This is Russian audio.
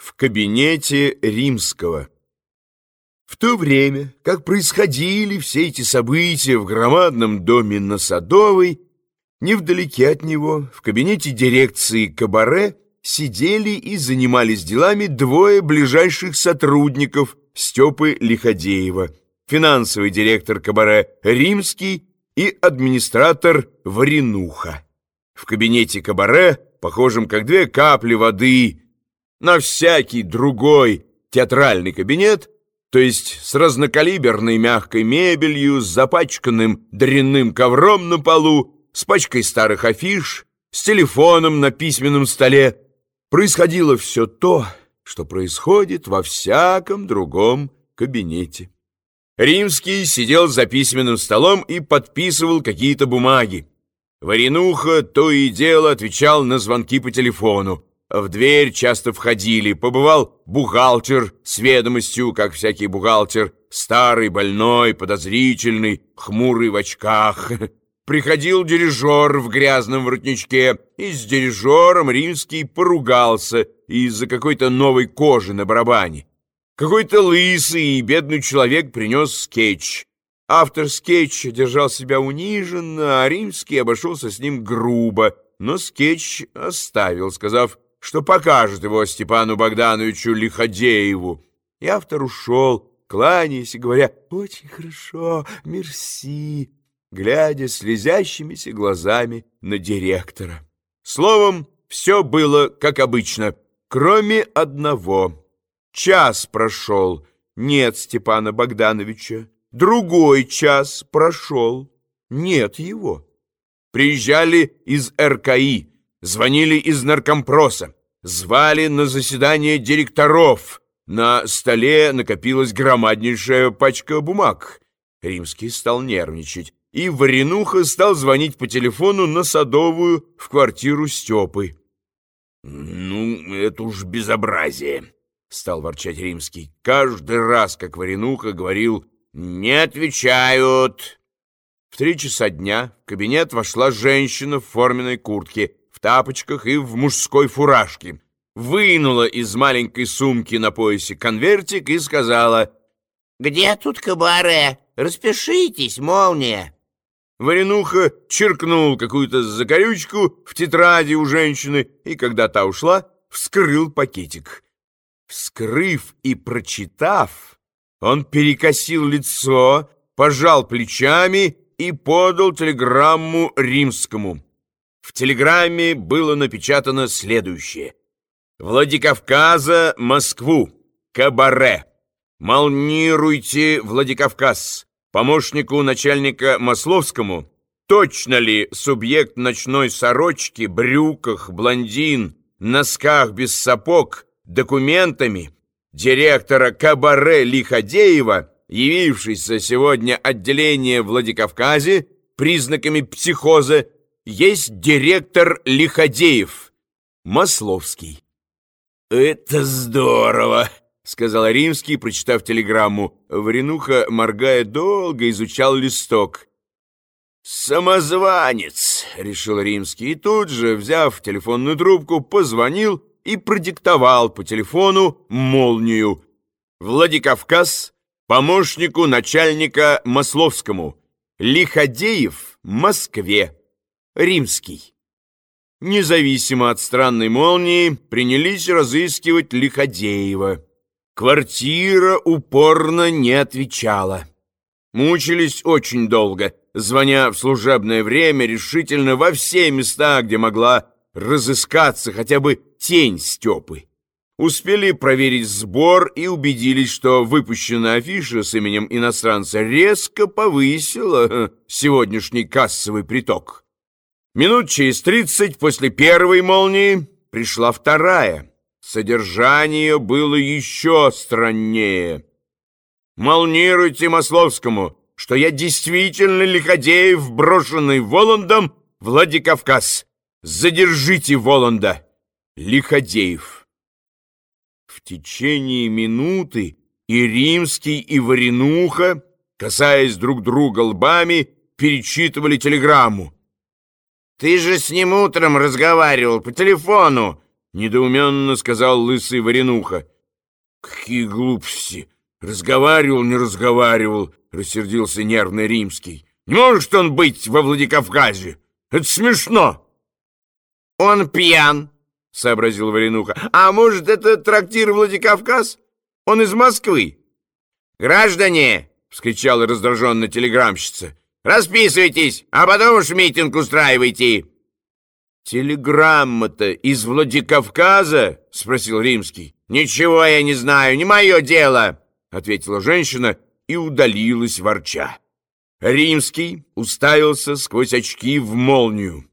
в кабинете римского. В то время, как происходили все эти события в громадном доме на Садовой, невдалеке от него, в кабинете дирекции Кабаре, сидели и занимались делами двое ближайших сотрудников Степы Лиходеева, финансовый директор Кабаре Римский и администратор Варенуха. В кабинете Кабаре, похожем как две капли воды, на всякий другой театральный кабинет, то есть с разнокалиберной мягкой мебелью, с запачканным дрянным ковром на полу, с пачкой старых афиш, с телефоном на письменном столе, происходило все то, что происходит во всяком другом кабинете. Римский сидел за письменным столом и подписывал какие-то бумаги. Варенуха то и дело отвечал на звонки по телефону. В дверь часто входили. Побывал бухгалтер с ведомостью, как всякий бухгалтер, старый, больной, подозрительный, хмурый в очках. Приходил дирижер в грязном воротничке, и с дирижером римский поругался из-за какой-то новой кожи на барабане. Какой-то лысый и бедный человек принес скетч. Автор скетча держал себя униженно, а римский обошелся с ним грубо, но скетч оставил, сказав что покажет его Степану Богдановичу Лиходееву. И автор ушел, кланяясь и говоря «Очень хорошо, мерси», глядя слезящимися глазами на директора. Словом, все было как обычно, кроме одного. Час прошел, нет Степана Богдановича. Другой час прошел, нет его. Приезжали из РКИ, Звонили из наркомпроса, звали на заседание директоров. На столе накопилась громаднейшая пачка бумаг. Римский стал нервничать, и Варенуха стал звонить по телефону на Садовую в квартиру Степы. «Ну, это уж безобразие», — стал ворчать Римский. Каждый раз, как Варенуха говорил «не отвечают». В три часа дня в кабинет вошла женщина в форменной куртке — в тапочках и в мужской фуражке, вынула из маленькой сумки на поясе конвертик и сказала «Где тут кабаре? Распишитесь, молния!» Варенуха черкнул какую-то закорючку в тетради у женщины, и, когда та ушла, вскрыл пакетик. Вскрыв и прочитав, он перекосил лицо, пожал плечами и подал телеграмму римскому. В телеграмме было напечатано следующее. «Владикавказа, Москву, Кабаре. Молнируйте Владикавказ. Помощнику начальника Масловскому, точно ли субъект ночной сорочки, брюках, блондин, носках без сапог, документами, директора Кабаре Лиходеева, явившийся сегодня отделение Владикавказе, признаками психоза, есть директор Лиходеев, Масловский. «Это здорово!» — сказал Римский, прочитав телеграмму. Варенуха, моргая, долго изучал листок. «Самозванец!» — решил Римский, и тут же, взяв телефонную трубку, позвонил и продиктовал по телефону молнию. «Владикавказ, помощнику начальника Масловскому, Лиходеев, Москве» римский. Независимо от странной молнии, принялись разыскивать Лиходеева. Квартира упорно не отвечала. Мучились очень долго, звоня в служебное время решительно во все места, где могла разыскаться хотя бы тень Степы. Успели проверить сбор и убедились, что выпущенная афиша с именем иностранца резко повысила сегодняшний кассовый приток. Минут через тридцать после первой молнии пришла вторая. Содержание было еще страннее. «Молнируйте Масловскому, что я действительно Лиходеев, брошенный Воландом, Владикавказ. Задержите Воланда!» Лиходеев. В течение минуты и Римский, и Варенуха, касаясь друг друга лбами, перечитывали телеграмму. «Ты же с ним утром разговаривал по телефону!» — недоуменно сказал лысый Варенуха. «Какие глупости! Разговаривал, не разговаривал!» — рассердился нервный римский. «Не может он быть во Владикавказе! Это смешно!» «Он пьян!» — сообразил Варенуха. «А может, это трактир Владикавказ? Он из Москвы?» «Граждане!» — вскричала раздраженно телеграмщица. «Расписывайтесь, а потом уж митинг устраивайте!» «Телеграмма-то из Владикавказа?» — спросил Римский. «Ничего я не знаю, не мое дело!» — ответила женщина и удалилась ворча. Римский уставился сквозь очки в молнию.